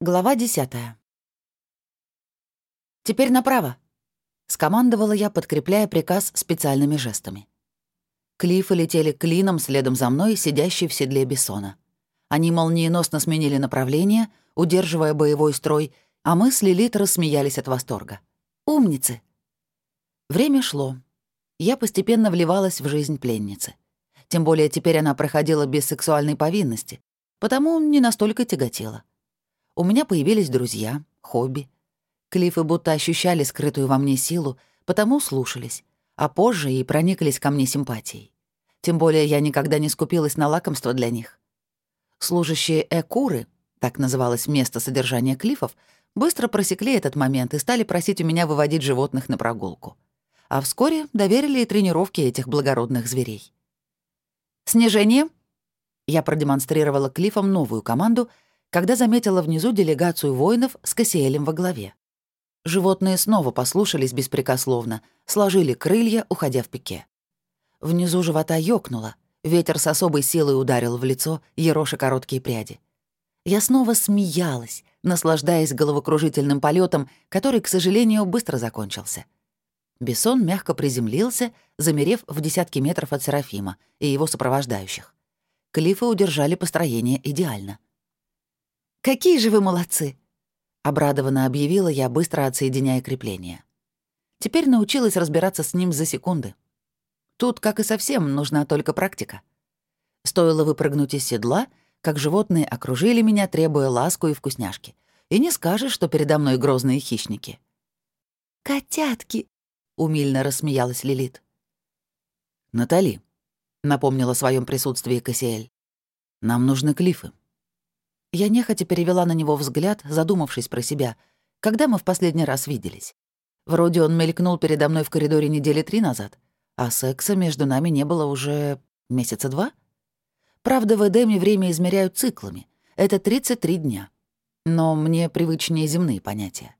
Глава десятая. «Теперь направо», — скомандовала я, подкрепляя приказ специальными жестами. Клифы летели клином следом за мной, сидящий в седле Бессона. Они молниеносно сменили направление, удерживая боевой строй, а мы с Лилит рассмеялись от восторга. «Умницы!» Время шло. Я постепенно вливалась в жизнь пленницы. Тем более теперь она проходила без сексуальной повинности, потому не настолько тяготела. У меня появились друзья, хобби. Клифы будто ощущали скрытую во мне силу, потому слушались, а позже и прониклись ко мне симпатией. Тем более я никогда не скупилась на лакомство для них. Служащие Экуры, так называлось место содержания клифов, быстро просекли этот момент и стали просить у меня выводить животных на прогулку. А вскоре доверили и тренировки этих благородных зверей. «Снижение!» Я продемонстрировала клифам новую команду — когда заметила внизу делегацию воинов с Кассиэлем во главе. Животные снова послушались беспрекословно, сложили крылья, уходя в пике. Внизу живота ёкнуло, ветер с особой силой ударил в лицо, ероша короткие пряди. Я снова смеялась, наслаждаясь головокружительным полетом, который, к сожалению, быстро закончился. Бессон мягко приземлился, замерев в десятки метров от Серафима и его сопровождающих. Клифы удержали построение идеально — «Какие же вы молодцы!» — обрадованно объявила я, быстро отсоединяя крепление. Теперь научилась разбираться с ним за секунды. Тут, как и совсем, нужна только практика. Стоило выпрыгнуть из седла, как животные окружили меня, требуя ласку и вкусняшки. И не скажешь, что передо мной грозные хищники. «Котятки!» — умильно рассмеялась Лилит. «Натали», — напомнила о своем присутствии Кассиэль, — «нам нужны клифы. Я нехотя перевела на него взгляд, задумавшись про себя. Когда мы в последний раз виделись? Вроде он мелькнул передо мной в коридоре недели три назад, а секса между нами не было уже месяца два. Правда, в Эдеме время измеряют циклами. Это 33 дня. Но мне привычнее земные понятия.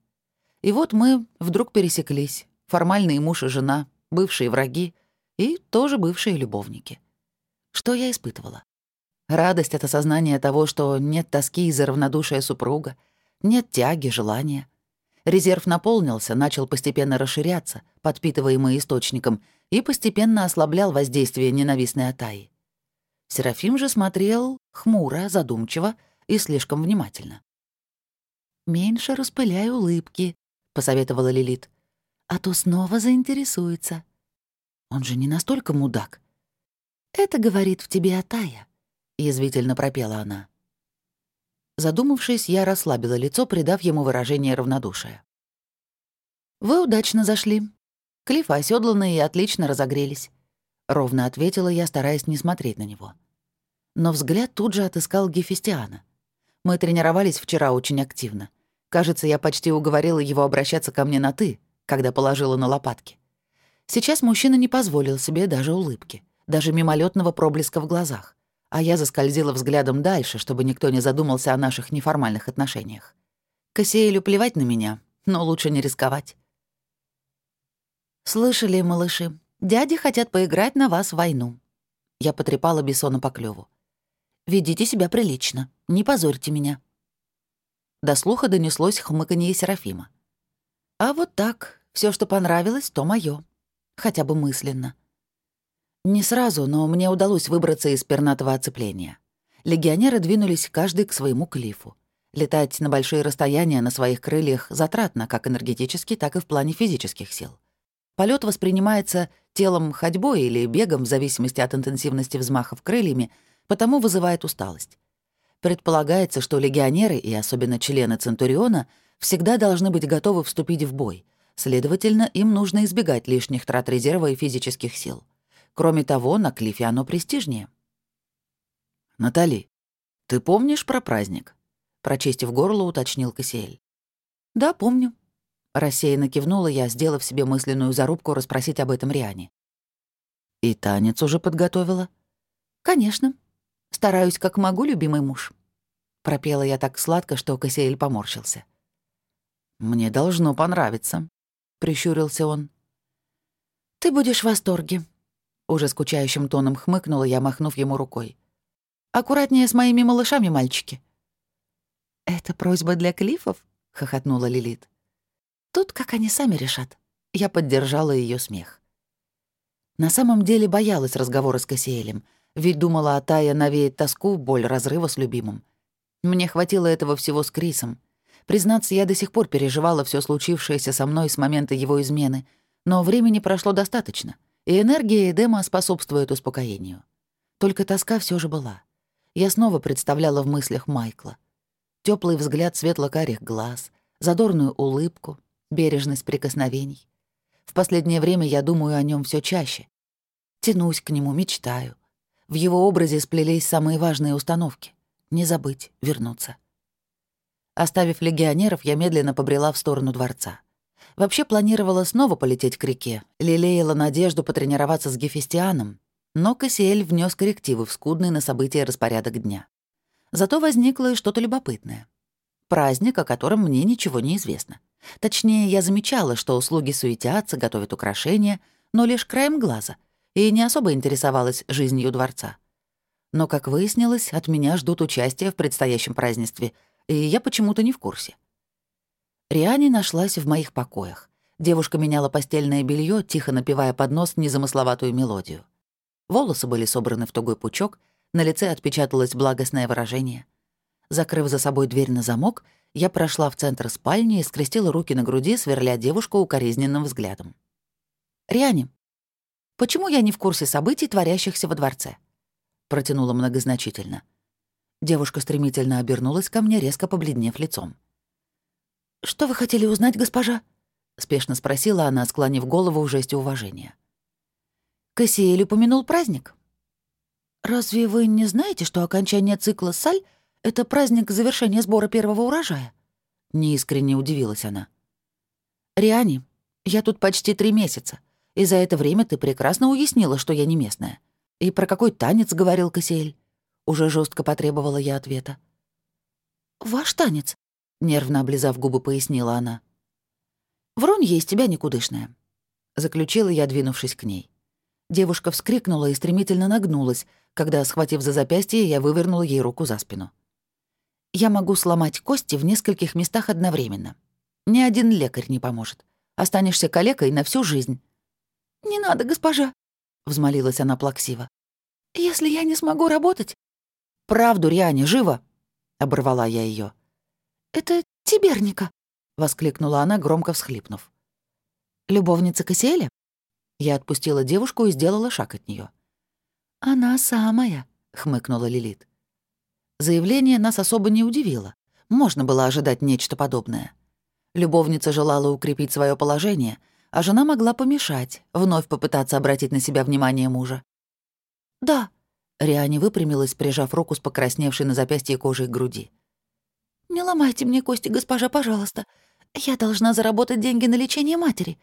И вот мы вдруг пересеклись. Формальные муж и жена, бывшие враги и тоже бывшие любовники. Что я испытывала? Радость от осознания того, что нет тоски из-за равнодушия супруга, нет тяги, желания. Резерв наполнился, начал постепенно расширяться, подпитываемый источником, и постепенно ослаблял воздействие ненавистной Атаи. Серафим же смотрел хмуро, задумчиво и слишком внимательно. «Меньше распыляй улыбки», — посоветовала Лилит. «А то снова заинтересуется». «Он же не настолько мудак». «Это говорит в тебе Атая», — язвительно пропела она. Задумавшись, я расслабила лицо, придав ему выражение равнодушия. «Вы удачно зашли. Клиффы оседланы и отлично разогрелись», — ровно ответила я, стараясь не смотреть на него. Но взгляд тут же отыскал Гефестиана. Мы тренировались вчера очень активно. Кажется, я почти уговорила его обращаться ко мне на «ты», когда положила на лопатки. Сейчас мужчина не позволил себе даже улыбки, даже мимолетного проблеска в глазах а я заскользила взглядом дальше, чтобы никто не задумался о наших неформальных отношениях. Кассиэлю плевать на меня, но лучше не рисковать. «Слышали, малыши, дяди хотят поиграть на вас войну». Я потрепала Бессона по клюву. «Ведите себя прилично, не позорьте меня». До слуха донеслось хмыканье Серафима. «А вот так, все, что понравилось, то моё. Хотя бы мысленно». Не сразу, но мне удалось выбраться из пернатого оцепления. Легионеры двинулись каждый к своему клифу. Летать на большие расстояния на своих крыльях затратно как энергетически, так и в плане физических сил. Полет воспринимается телом ходьбой или бегом в зависимости от интенсивности взмахов крыльями, потому вызывает усталость. Предполагается, что легионеры и особенно члены Центуриона всегда должны быть готовы вступить в бой. Следовательно, им нужно избегать лишних трат резерва и физических сил. Кроме того, на Клифе оно престижнее. «Натали, ты помнишь про праздник?» Прочистив горло, уточнил Кассиэль. «Да, помню». Рассеянно кивнула я, сделав себе мысленную зарубку расспросить об этом Риане. «И танец уже подготовила?» «Конечно. Стараюсь, как могу, любимый муж». Пропела я так сладко, что Кассиэль поморщился. «Мне должно понравиться», — прищурился он. «Ты будешь в восторге», уже скучающим тоном хмыкнула я, махнув ему рукой. «Аккуратнее с моими малышами, мальчики». «Это просьба для клифов?» — хохотнула Лилит. «Тут как они сами решат». Я поддержала ее смех. На самом деле боялась разговора с Кассиэлем, ведь думала, а Тая навеет тоску, боль разрыва с любимым. Мне хватило этого всего с Крисом. Признаться, я до сих пор переживала все случившееся со мной с момента его измены, но времени прошло достаточно, и энергия Эдема способствует успокоению. Только тоска все же была. Я снова представляла в мыслях Майкла. Теплый взгляд светло-карих глаз, задорную улыбку, бережность прикосновений. В последнее время я думаю о нем все чаще. Тянусь к нему, мечтаю. В его образе сплелись самые важные установки. Не забыть, вернуться. Оставив легионеров, я медленно побрела в сторону дворца. Вообще планировала снова полететь к реке, лелеяла надежду потренироваться с Гефестианом, но Кассиэль внес коррективы в скудный на события распорядок дня. Зато возникло и что-то любопытное. Праздник, о котором мне ничего не известно. Точнее, я замечала, что услуги суетятся, готовят украшения, но лишь краем глаза, и не особо интересовалась жизнью дворца. Но, как выяснилось, от меня ждут участия в предстоящем празднестве, и я почему-то не в курсе. Риани нашлась в моих покоях. Девушка меняла постельное белье, тихо напевая под нос незамысловатую мелодию. Волосы были собраны в тугой пучок, на лице отпечаталось благостное выражение. Закрыв за собой дверь на замок, я прошла в центр спальни и скрестила руки на груди, сверля девушку укоризненным взглядом. «Риане, почему я не в курсе событий, творящихся во дворце?» Протянула многозначительно. Девушка стремительно обернулась ко мне, резко побледнев лицом. «Что вы хотели узнать, госпожа?» — спешно спросила она, склонив голову в жесте уважения. Кассиэль упомянул праздник. «Разве вы не знаете, что окончание цикла «Саль» — это праздник завершения сбора первого урожая?» Неискренне удивилась она. «Риани, я тут почти три месяца, и за это время ты прекрасно уяснила, что я не местная. И про какой танец говорил Кассиэль?» Уже жестко потребовала я ответа. «Ваш танец», — нервно облизав губы, пояснила она. «Вронье из тебя никудышная», — заключила я, двинувшись к ней. Девушка вскрикнула и стремительно нагнулась, когда, схватив за запястье, я вывернула ей руку за спину. «Я могу сломать кости в нескольких местах одновременно. Ни один лекарь не поможет. Останешься калекой на всю жизнь». «Не надо, госпожа», — взмолилась она плаксиво. «Если я не смогу работать...» «Правду, Риане, живо!» — оборвала я ее. «Это Тиберника», — воскликнула она, громко всхлипнув. «Любовница Кассиэля?» Я отпустила девушку и сделала шаг от нее. «Она самая», — хмыкнула Лилит. Заявление нас особо не удивило. Можно было ожидать нечто подобное. Любовница желала укрепить свое положение, а жена могла помешать, вновь попытаться обратить на себя внимание мужа. «Да», — Риане выпрямилась, прижав руку с покрасневшей на запястье кожей груди. «Не ломайте мне кости, госпожа, пожалуйста. Я должна заработать деньги на лечение матери.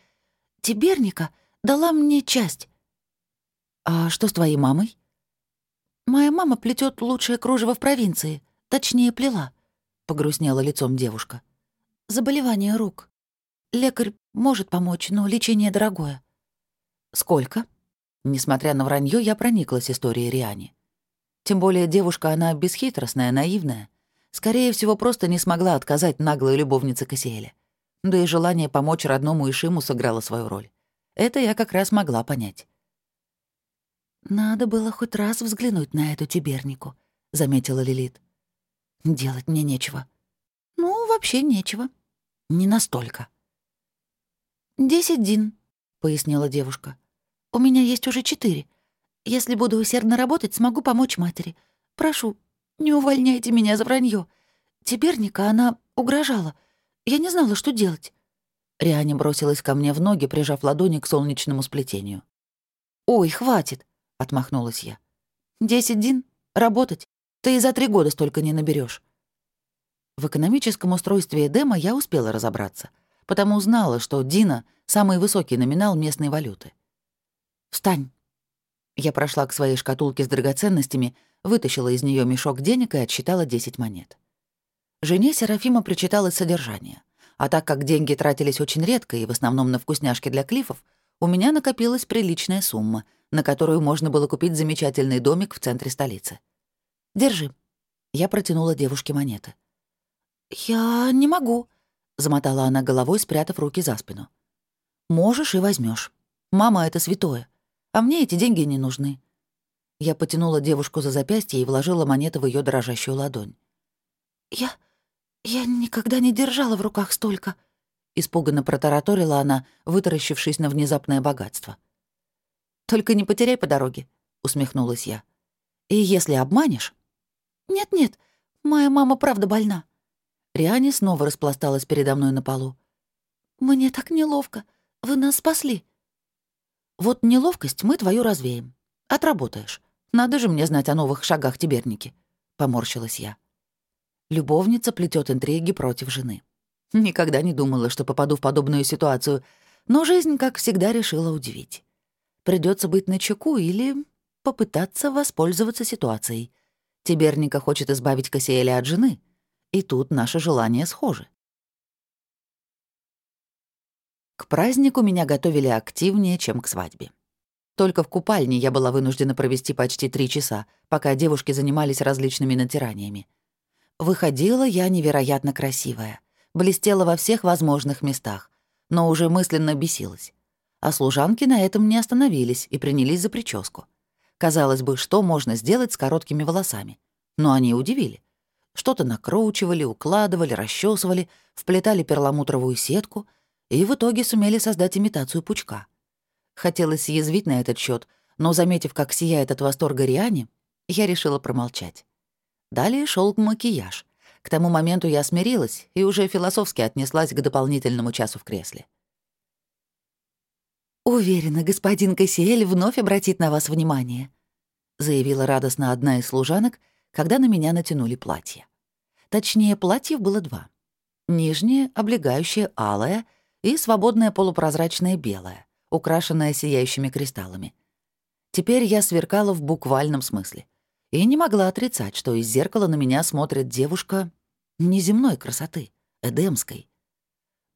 Тиберника дала мне часть». «А что с твоей мамой?» «Моя мама плетет лучшее кружево в провинции, точнее, плела», — погрустнела лицом девушка. «Заболевание рук. Лекарь может помочь, но лечение дорогое». «Сколько?» Несмотря на вранье, я прониклась историей Риани. Тем более девушка, она бесхитростная, наивная. Скорее всего, просто не смогла отказать наглой любовнице Кассиэля. Да и желание помочь родному Ишиму сыграло свою роль. Это я как раз могла понять. «Надо было хоть раз взглянуть на эту тибернику», — заметила Лилит. «Делать мне нечего». «Ну, вообще нечего. Не настолько». «Десять дин», — пояснила девушка. «У меня есть уже четыре. Если буду усердно работать, смогу помочь матери. Прошу, не увольняйте меня за вранье. Тиберника, она угрожала. Я не знала, что делать». Риане бросилась ко мне в ноги, прижав ладони к солнечному сплетению. «Ой, хватит!» — отмахнулась я. «Десять дин? Работать? Ты и за три года столько не наберешь. В экономическом устройстве Эдема я успела разобраться, потому знала, что Дина — самый высокий номинал местной валюты. «Встань!» Я прошла к своей шкатулке с драгоценностями, вытащила из нее мешок денег и отсчитала 10 монет. Жене Серафима причиталось содержание — а так как деньги тратились очень редко и в основном на вкусняшки для клифов, у меня накопилась приличная сумма, на которую можно было купить замечательный домик в центре столицы. «Держи». Я протянула девушке монеты. «Я не могу», — замотала она головой, спрятав руки за спину. «Можешь и возьмешь. Мама — это святое. А мне эти деньги не нужны». Я потянула девушку за запястье и вложила монеты в ее дрожащую ладонь. «Я... я никогда не держала в руках столько», — испуганно протараторила она, вытаращившись на внезапное богатство. «Только не потеряй по дороге», — усмехнулась я. «И если обманешь...» «Нет-нет, моя мама правда больна». Риане снова распласталась передо мной на полу. «Мне так неловко. Вы нас спасли». «Вот неловкость мы твою развеем. Отработаешь. Надо же мне знать о новых шагах Тиберники», — поморщилась я. Любовница плетет интриги против жены. Никогда не думала, что попаду в подобную ситуацию, но жизнь, как всегда, решила удивить. Придется быть начеку или попытаться воспользоваться ситуацией. Тиберника хочет избавить Кассиэля от жены, и тут наши желания схожи. К празднику меня готовили активнее, чем к свадьбе. Только в купальне я была вынуждена провести почти три часа, пока девушки занимались различными натираниями. Выходила я невероятно красивая, блестела во всех возможных местах, но уже мысленно бесилась. А служанки на этом не остановились и принялись за прическу. Казалось бы, что можно сделать с короткими волосами? Но они удивили. Что-то накручивали, укладывали, расчесывали, вплетали перламутровую сетку и в итоге сумели создать имитацию пучка. Хотелось съязвить на этот счет, но, заметив, как сияет от восторга Риане, я решила промолчать. Далее шел макияж. К тому моменту я смирилась и уже философски отнеслась к дополнительному часу в кресле. «Уверена, господин Кассиэль вновь обратит на вас внимание», заявила радостно одна из служанок, когда на меня натянули платье. Точнее, платьев было два. Нижнее, облегающее алое, и свободное полупрозрачное белое, украшенное сияющими кристаллами. Теперь я сверкала в буквальном смысле. И не могла отрицать, что из зеркала на меня смотрит девушка неземной красоты, эдемской.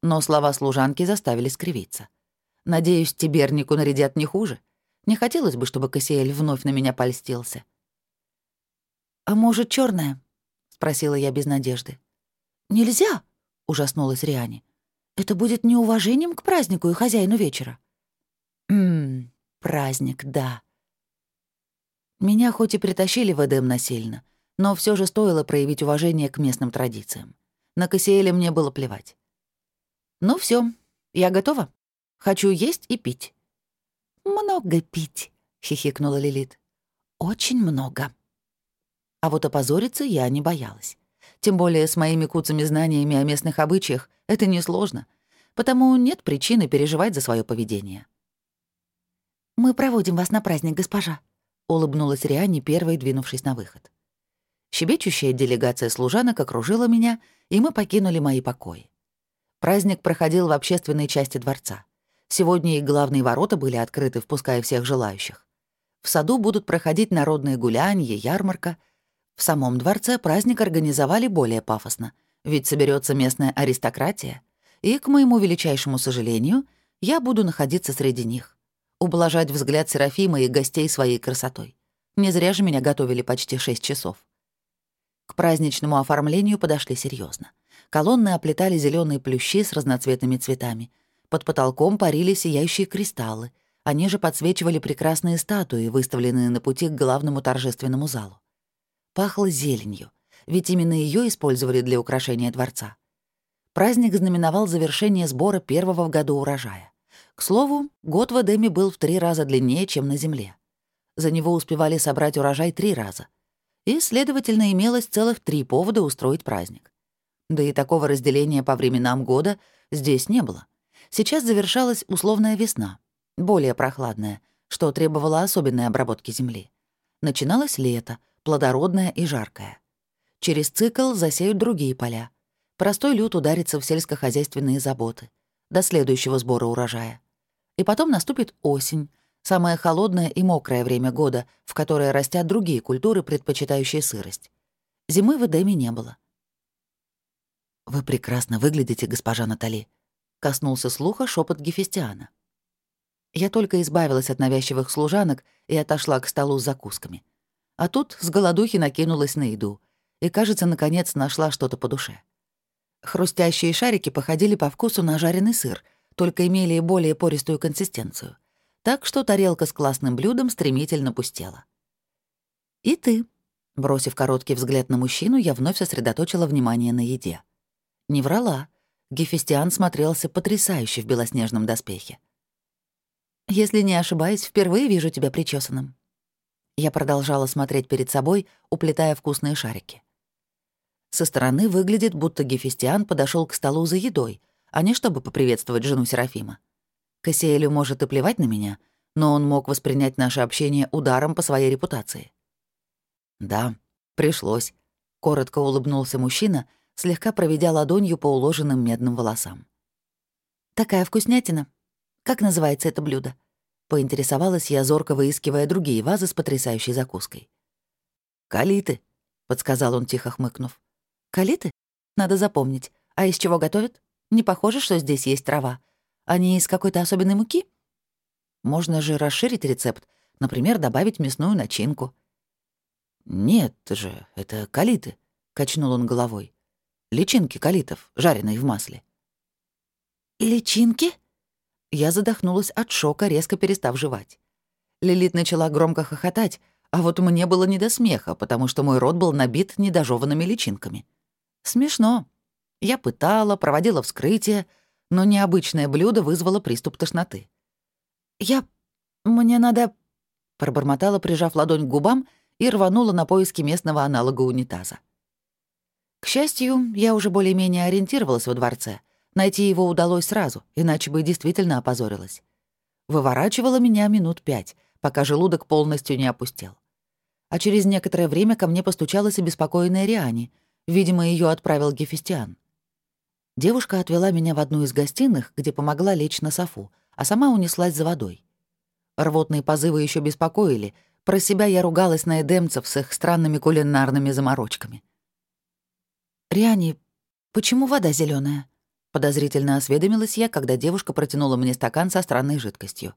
Но слова служанки заставили скривиться — Надеюсь, Тибернику нарядят не хуже. Не хотелось бы, чтобы Кассиэль вновь на меня польстился. «А может, черная? спросила я без надежды. «Нельзя!» — ужаснулась Риане. «Это будет неуважением к празднику и хозяину вечера». «Ммм, праздник, да». Меня хоть и притащили в Эдем насильно, но все же стоило проявить уважение к местным традициям. На Кассиэля мне было плевать. «Ну все, я готова?» Хочу есть и пить». «Много пить», — хихикнула Лилит. «Очень много». А вот опозориться я не боялась. Тем более с моими куцами знаниями о местных обычаях это несложно, потому нет причины переживать за свое поведение. «Мы проводим вас на праздник, госпожа», — улыбнулась Риане, первой двинувшись на выход. Щебечущая делегация служанок окружила меня, и мы покинули мои покои. Праздник проходил в общественной части дворца. Сегодня и главные ворота были открыты, впуская всех желающих. В саду будут проходить народные гулянья, ярмарка. В самом дворце праздник организовали более пафосно, ведь соберется местная аристократия. И, к моему величайшему сожалению, я буду находиться среди них. Ублажать взгляд Серафима и гостей своей красотой. Не зря же меня готовили почти шесть часов. К праздничному оформлению подошли серьезно. Колонны оплетали зеленые плющи с разноцветными цветами — под потолком парили сияющие кристаллы. Они же подсвечивали прекрасные статуи, выставленные на пути к главному торжественному залу. Пахло зеленью, ведь именно ее использовали для украшения дворца. Праздник знаменовал завершение сбора первого в году урожая. К слову, год в Эдеме был в три раза длиннее, чем на Земле. За него успевали собрать урожай три раза. И, следовательно, имелось целых три повода устроить праздник. Да и такого разделения по временам года здесь не было. Сейчас завершалась условная весна, более прохладная, что требовало особенной обработки земли. Начиналось лето, плодородное и жаркое. Через цикл засеют другие поля. Простой люд ударится в сельскохозяйственные заботы. До следующего сбора урожая. И потом наступит осень, самое холодное и мокрое время года, в которое растят другие культуры, предпочитающие сырость. Зимы в Эдеме не было. «Вы прекрасно выглядите, госпожа Натали», Коснулся слуха шепот Гефестиана. Я только избавилась от навязчивых служанок и отошла к столу с закусками. А тут с голодухи накинулась на еду и, кажется, наконец нашла что-то по душе. Хрустящие шарики походили по вкусу на жареный сыр, только имели более пористую консистенцию. Так что тарелка с классным блюдом стремительно пустела. «И ты», — бросив короткий взгляд на мужчину, я вновь сосредоточила внимание на еде. Не врала. Гефестиан смотрелся потрясающе в белоснежном доспехе. «Если не ошибаюсь, впервые вижу тебя причесанным». Я продолжала смотреть перед собой, уплетая вкусные шарики. Со стороны выглядит, будто Гефестиан подошел к столу за едой, а не чтобы поприветствовать жену Серафима. Кассиэлю может и плевать на меня, но он мог воспринять наше общение ударом по своей репутации. «Да, пришлось», — коротко улыбнулся мужчина, слегка проведя ладонью по уложенным медным волосам. «Такая вкуснятина. Как называется это блюдо?» — поинтересовалась я, зорко выискивая другие вазы с потрясающей закуской. «Калиты», — подсказал он, тихо хмыкнув. «Калиты? Надо запомнить. А из чего готовят? Не похоже, что здесь есть трава. Они из какой-то особенной муки? Можно же расширить рецепт, например, добавить мясную начинку. «Нет же, это калиты», — качнул он головой. «Личинки калитов, жареные в масле». «Личинки?» Я задохнулась от шока, резко перестав жевать. Лилит начала громко хохотать, а вот мне было не до смеха, потому что мой рот был набит недожеванными личинками. Смешно. Я пытала, проводила вскрытие, но необычное блюдо вызвало приступ тошноты. «Я... мне надо...» пробормотала, прижав ладонь к губам, и рванула на поиски местного аналога унитаза. К счастью, я уже более-менее ориентировалась во дворце. Найти его удалось сразу, иначе бы действительно опозорилась. Выворачивала меня минут пять, пока желудок полностью не опустел. А через некоторое время ко мне постучалась обеспокоенная Риани. Видимо, ее отправил Гефестиан. Девушка отвела меня в одну из гостиных, где помогла лечь на софу, а сама унеслась за водой. Рвотные позывы еще беспокоили. Про себя я ругалась на эдемцев с их странными кулинарными заморочками. «Риани, почему вода зеленая? подозрительно осведомилась я, когда девушка протянула мне стакан со странной жидкостью.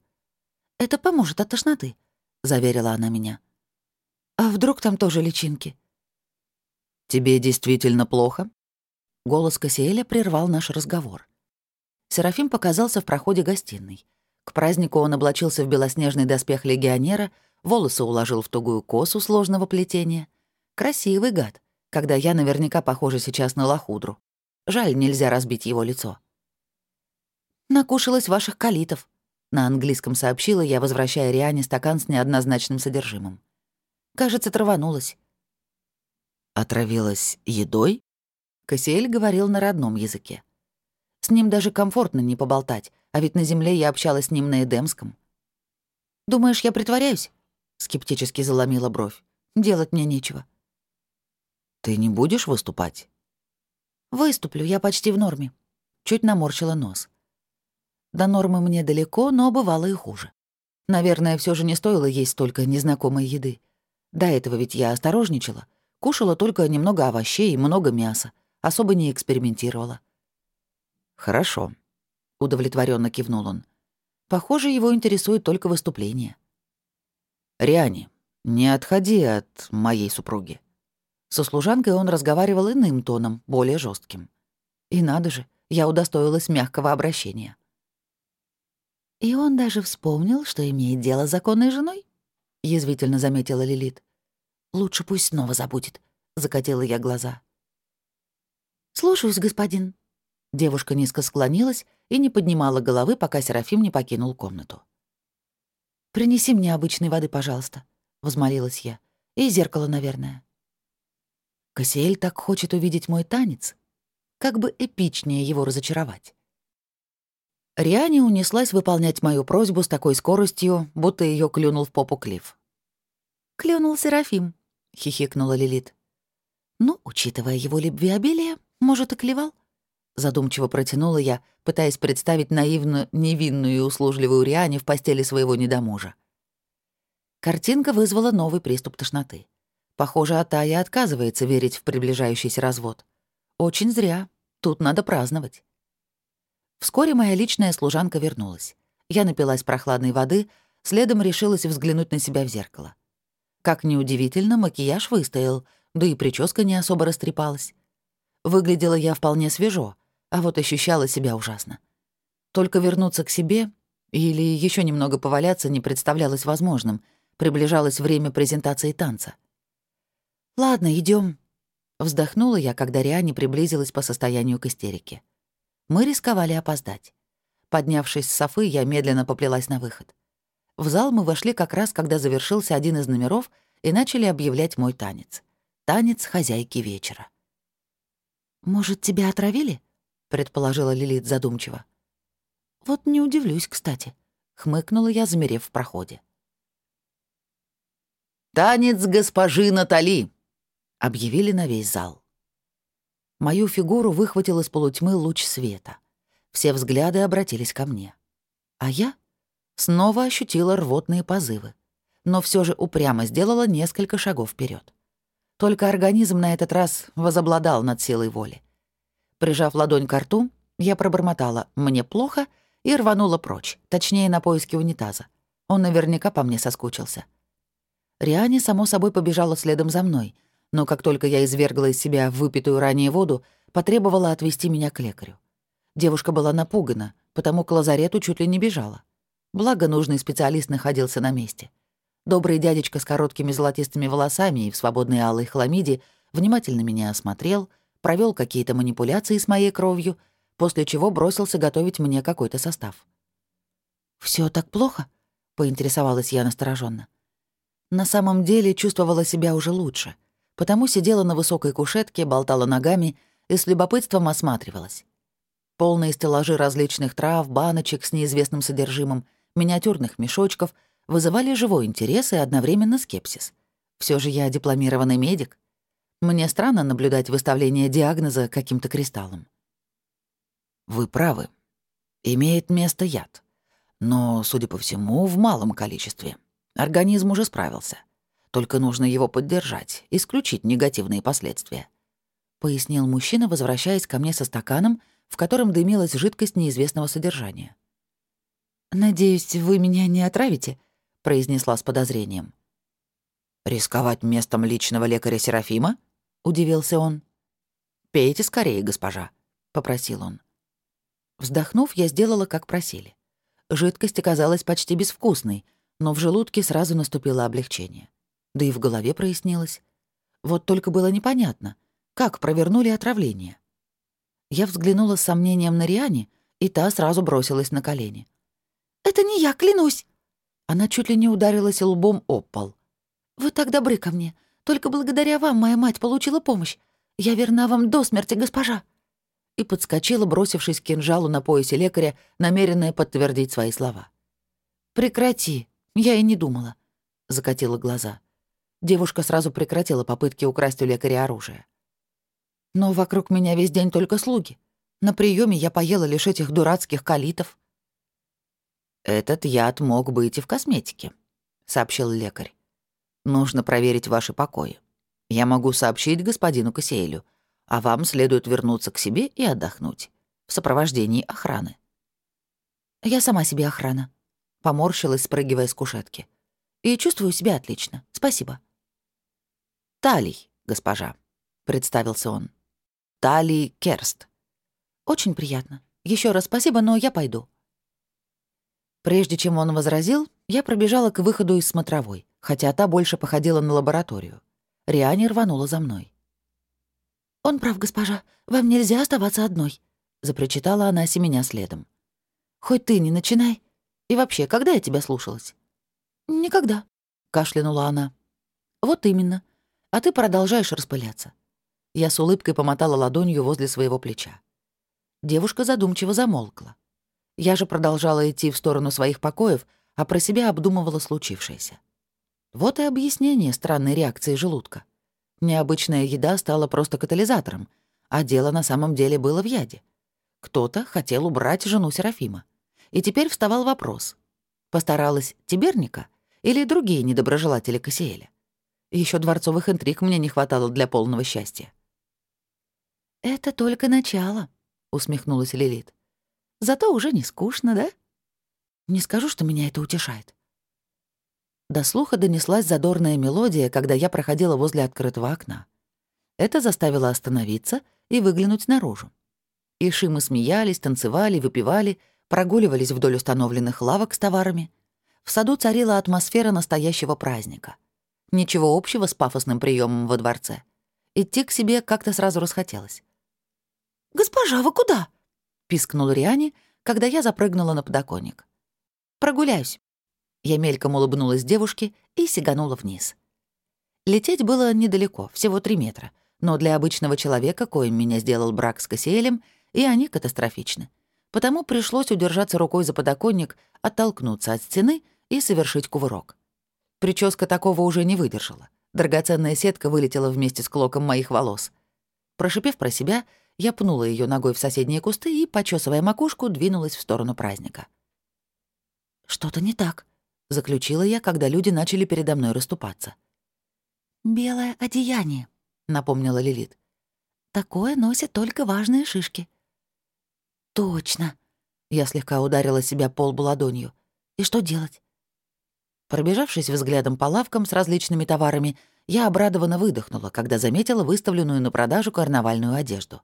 «Это поможет от тошноты», — заверила она меня. «А вдруг там тоже личинки?» «Тебе действительно плохо?» Голос Кассиэля прервал наш разговор. Серафим показался в проходе гостиной. К празднику он облачился в белоснежный доспех легионера, волосы уложил в тугую косу сложного плетения. Красивый гад, когда я наверняка похожа сейчас на лохудру. Жаль, нельзя разбить его лицо. «Накушалась ваших калитов», — на английском сообщила я, возвращая Риане стакан с неоднозначным содержимым. «Кажется, траванулась». «Отравилась едой?» Кассиэль говорил на родном языке. С ним даже комфортно не поболтать, а ведь на земле я общалась с ним на эдемском. «Думаешь, я притворяюсь?» — скептически заломила бровь. «Делать мне нечего». «Ты не будешь выступать?» «Выступлю, я почти в норме». Чуть наморщила нос. До нормы мне далеко, но бывало и хуже. Наверное, все же не стоило есть столько незнакомой еды. До этого ведь я осторожничала. Кушала только немного овощей и много мяса особо не экспериментировала. «Хорошо», — удовлетворенно кивнул он. «Похоже, его интересует только выступление». «Риани, не отходи от моей супруги». Со служанкой он разговаривал иным тоном, более жестким. И надо же, я удостоилась мягкого обращения. «И он даже вспомнил, что имеет дело с законной женой?» — язвительно заметила Лилит. «Лучше пусть снова забудет», — закатила я глаза. «Слушаюсь, господин». Девушка низко склонилась и не поднимала головы, пока Серафим не покинул комнату. «Принеси мне обычной воды, пожалуйста», — возмолилась я. «И зеркало, наверное». Кассиэль так хочет увидеть мой танец. Как бы эпичнее его разочаровать. Риане унеслась выполнять мою просьбу с такой скоростью, будто ее клюнул в попу Клифф. «Клюнул Серафим», — хихикнула Лилит. «Ну, учитывая его любвеобилие, может, и клевал?» Задумчиво протянула я, пытаясь представить наивно невинную и услужливую Риане в постели своего недомужа. Картинка вызвала новый приступ тошноты. Похоже, Атая отказывается верить в приближающийся развод. Очень зря. Тут надо праздновать. Вскоре моя личная служанка вернулась. Я напилась прохладной воды, следом решилась взглянуть на себя в зеркало. Как неудивительно, макияж выстоял, да и прическа не особо растрепалась. Выглядела я вполне свежо, а вот ощущала себя ужасно. Только вернуться к себе или еще немного поваляться не представлялось возможным. Приближалось время презентации танца. «Ладно, идем. Вздохнула я, когда Риане приблизилась по состоянию к истерике. Мы рисковали опоздать. Поднявшись с софы, я медленно поплелась на выход. В зал мы вошли как раз, когда завершился один из номеров, и начали объявлять мой танец. Танец хозяйки вечера. «Может, тебя отравили?» — предположила Лилит задумчиво. «Вот не удивлюсь, кстати», — хмыкнула я, замерев в проходе. «Танец госпожи Натали!» — объявили на весь зал. Мою фигуру выхватил из полутьмы луч света. Все взгляды обратились ко мне. А я снова ощутила рвотные позывы, но все же упрямо сделала несколько шагов вперед. Только организм на этот раз возобладал над силой воли. Прижав ладонь к рту, я пробормотала «мне плохо» и рванула прочь, точнее, на поиски унитаза. Он наверняка по мне соскучился. Риане, само собой, побежала следом за мной, но как только я извергла из себя выпитую ранее воду, потребовала отвезти меня к лекарю. Девушка была напугана, потому к лазарету чуть ли не бежала. Благо, нужный специалист находился на месте. Добрый дядечка с короткими золотистыми волосами и в свободной алой хламиде внимательно меня осмотрел, провел какие-то манипуляции с моей кровью, после чего бросился готовить мне какой-то состав. Все так плохо?» — поинтересовалась я настороженно. На самом деле чувствовала себя уже лучше, потому сидела на высокой кушетке, болтала ногами и с любопытством осматривалась. Полные стеллажи различных трав, баночек с неизвестным содержимым, миниатюрных мешочков вызывали живой интерес и одновременно скепсис. Все же я дипломированный медик. Мне странно наблюдать выставление диагноза каким-то кристаллом. Вы правы. Имеет место яд. Но, судя по всему, в малом количестве. Организм уже справился. Только нужно его поддержать, исключить негативные последствия. Пояснил мужчина, возвращаясь ко мне со стаканом — в котором дымилась жидкость неизвестного содержания. «Надеюсь, вы меня не отравите?» — произнесла с подозрением. «Рисковать местом личного лекаря Серафима?» — удивился он. «Пейте скорее, госпожа», — попросил он. Вздохнув, я сделала, как просили. Жидкость оказалась почти безвкусной, но в желудке сразу наступило облегчение. Да и в голове прояснилось. Вот только было непонятно, как провернули отравление. Я взглянула с сомнением на Риане, и та сразу бросилась на колени. «Это не я, клянусь!» Она чуть ли не ударилась лбом об пол. «Вы так добры ко мне. Только благодаря вам моя мать получила помощь. Я верна вам до смерти, госпожа!» И подскочила, бросившись к кинжалу на поясе лекаря, намеренная подтвердить свои слова. «Прекрати, я и не думала», — закатила глаза. Девушка сразу прекратила попытки украсть у лекаря оружие. Но вокруг меня весь день только слуги. На приеме я поела лишь этих дурацких калитов. «Этот яд мог быть и в косметике», — сообщил лекарь. «Нужно проверить ваши покои. Я могу сообщить господину Кассиэлю, а вам следует вернуться к себе и отдохнуть в сопровождении охраны». «Я сама себе охрана», — поморщилась, спрыгивая с кушетки. «И чувствую себя отлично. Спасибо». «Талий, госпожа», — представился он. Тали Керст. Очень приятно. Еще раз спасибо, но я пойду. Прежде чем он возразил, я пробежала к выходу из смотровой, хотя та больше походила на лабораторию. Риане рванула за мной. «Он прав, госпожа. Вам нельзя оставаться одной», — запричитала она меня следом. «Хоть ты не начинай. И вообще, когда я тебя слушалась?» «Никогда», — кашлянула она. «Вот именно. А ты продолжаешь распыляться. Я с улыбкой помотала ладонью возле своего плеча. Девушка задумчиво замолкла. Я же продолжала идти в сторону своих покоев, а про себя обдумывала случившееся. Вот и объяснение странной реакции желудка. Необычная еда стала просто катализатором, а дело на самом деле было в яде. Кто-то хотел убрать жену Серафима. И теперь вставал вопрос. Постаралась Тиберника или другие недоброжелатели Кассиэля? Еще дворцовых интриг мне не хватало для полного счастья. «Это только начало», — усмехнулась Лилит. «Зато уже не скучно, да?» «Не скажу, что меня это утешает». До слуха донеслась задорная мелодия, когда я проходила возле открытого окна. Это заставило остановиться и выглянуть наружу. Иши мы смеялись, танцевали, выпивали, прогуливались вдоль установленных лавок с товарами. В саду царила атмосфера настоящего праздника. Ничего общего с пафосным приемом во дворце. Идти к себе как-то сразу расхотелось. «Госпожа, вы куда?» — пискнул Риане, когда я запрыгнула на подоконник. «Прогуляюсь». Я мельком улыбнулась девушке и сиганула вниз. Лететь было недалеко, всего три метра, но для обычного человека, коим меня сделал брак с Кассиэлем, и они катастрофичны. Потому пришлось удержаться рукой за подоконник, оттолкнуться от стены и совершить кувырок. Прическа такого уже не выдержала. Драгоценная сетка вылетела вместе с клоком моих волос. Прошипев про себя, я пнула ее ногой в соседние кусты и, почесывая макушку, двинулась в сторону праздника. «Что-то не так», — заключила я, когда люди начали передо мной расступаться. «Белое одеяние», — напомнила Лилит. «Такое носят только важные шишки». «Точно!» — я слегка ударила себя пол ладонью. «И что делать?» Пробежавшись взглядом по лавкам с различными товарами, я обрадованно выдохнула, когда заметила выставленную на продажу карнавальную одежду.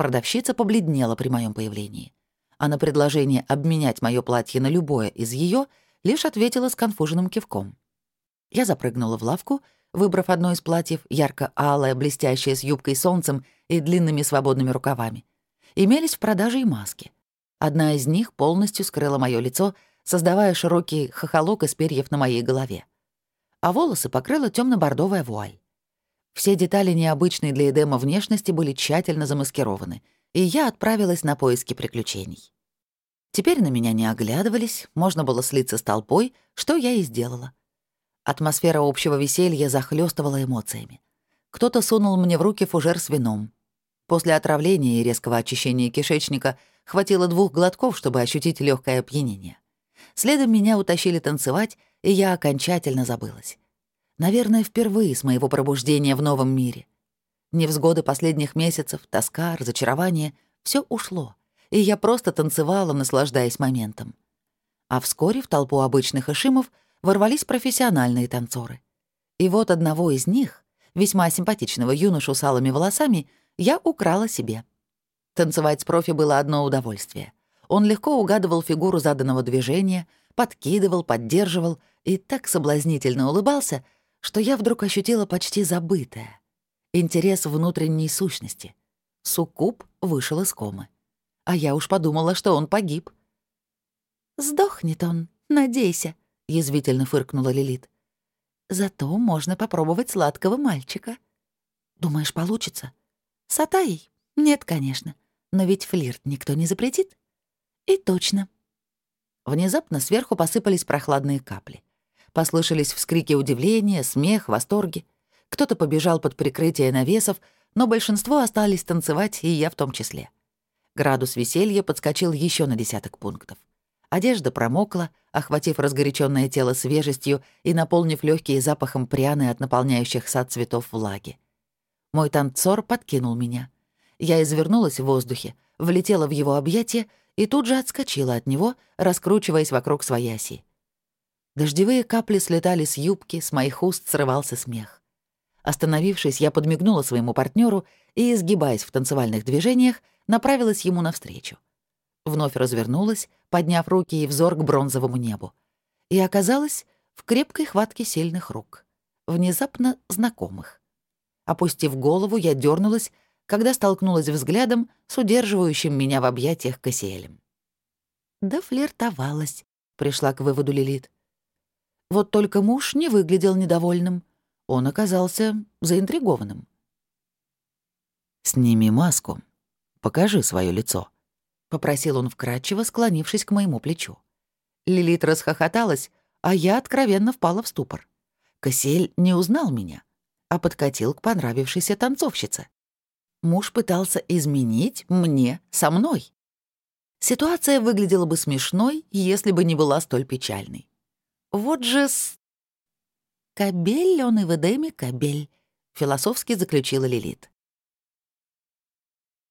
Продавщица побледнела при моем появлении, а на предложение обменять мое платье на любое из ее лишь ответила с конфуженным кивком. Я запрыгнула в лавку — выбрав одно из платьев, ярко-алое, блестящее с юбкой солнцем и длинными свободными рукавами. Имелись в продаже и маски. Одна из них полностью скрыла мое лицо, создавая широкий хохолок из перьев на моей голове. А волосы покрыла темно бордовая вуаль. Все детали необычной для Эдема внешности были тщательно замаскированы, и я отправилась на поиски приключений. Теперь на меня не оглядывались, можно было слиться с толпой, что я и сделала. Атмосфера общего веселья захлестывала эмоциями. Кто-то сунул мне в руки фужер с вином. После отравления и резкого очищения кишечника хватило двух глотков, чтобы ощутить легкое опьянение. Следом меня утащили танцевать, и я окончательно забылась. Наверное, впервые с моего пробуждения в новом мире. Невзгоды последних месяцев, тоска, разочарование — все ушло, и я просто танцевала, наслаждаясь моментом. А вскоре в толпу обычных ишимов ворвались профессиональные танцоры. И вот одного из них, весьма симпатичного юношу с алыми волосами, я украла себе. Танцевать с профи было одно удовольствие. Он легко угадывал фигуру заданного движения, подкидывал, поддерживал и так соблазнительно улыбался, что я вдруг ощутила почти забытое. Интерес внутренней сущности. Суккуб вышел из комы. А я уж подумала, что он погиб. «Сдохнет он, надейся», язвительно фыркнула Лилит. Зато можно попробовать сладкого мальчика. Думаешь, получится? С Атаей? Нет, конечно. Но ведь флирт никто не запретит. И точно. Внезапно сверху посыпались прохладные капли. Послышались вскрики удивления, смех, восторги. Кто-то побежал под прикрытие навесов, но большинство остались танцевать, и я в том числе. Градус веселья подскочил еще на десяток пунктов. Одежда промокла, охватив разгоряченное тело свежестью и наполнив легкие запахом пряны от наполняющих сад цветов влаги. Мой танцор подкинул меня. Я извернулась в воздухе, влетела в его объятия и тут же отскочила от него, раскручиваясь вокруг своей оси. Дождевые капли слетали с юбки, с моих уст срывался смех. Остановившись, я подмигнула своему партнеру и, изгибаясь в танцевальных движениях, направилась ему навстречу. Вновь развернулась, подняв руки и взор к бронзовому небу. И оказалась в крепкой хватке сильных рук, внезапно знакомых. Опустив голову, я дернулась, когда столкнулась взглядом с удерживающим меня в объятиях Кассиэлем. «Да флиртовалась», — пришла к выводу Лилит. Вот только муж не выглядел недовольным. Он оказался заинтригованным. «Сними маску. Покажи свое лицо», — попросил он вкрадчиво, склонившись к моему плечу. Лилит расхохоталась, а я откровенно впала в ступор. Кассиэль не узнал меня, а подкатил к понравившейся танцовщице. Муж пытался изменить мне со мной. Ситуация выглядела бы смешной, если бы не была столь печальной. Вот же с... «Кобель он и в Эдеме кобель», — философски заключила Лилит.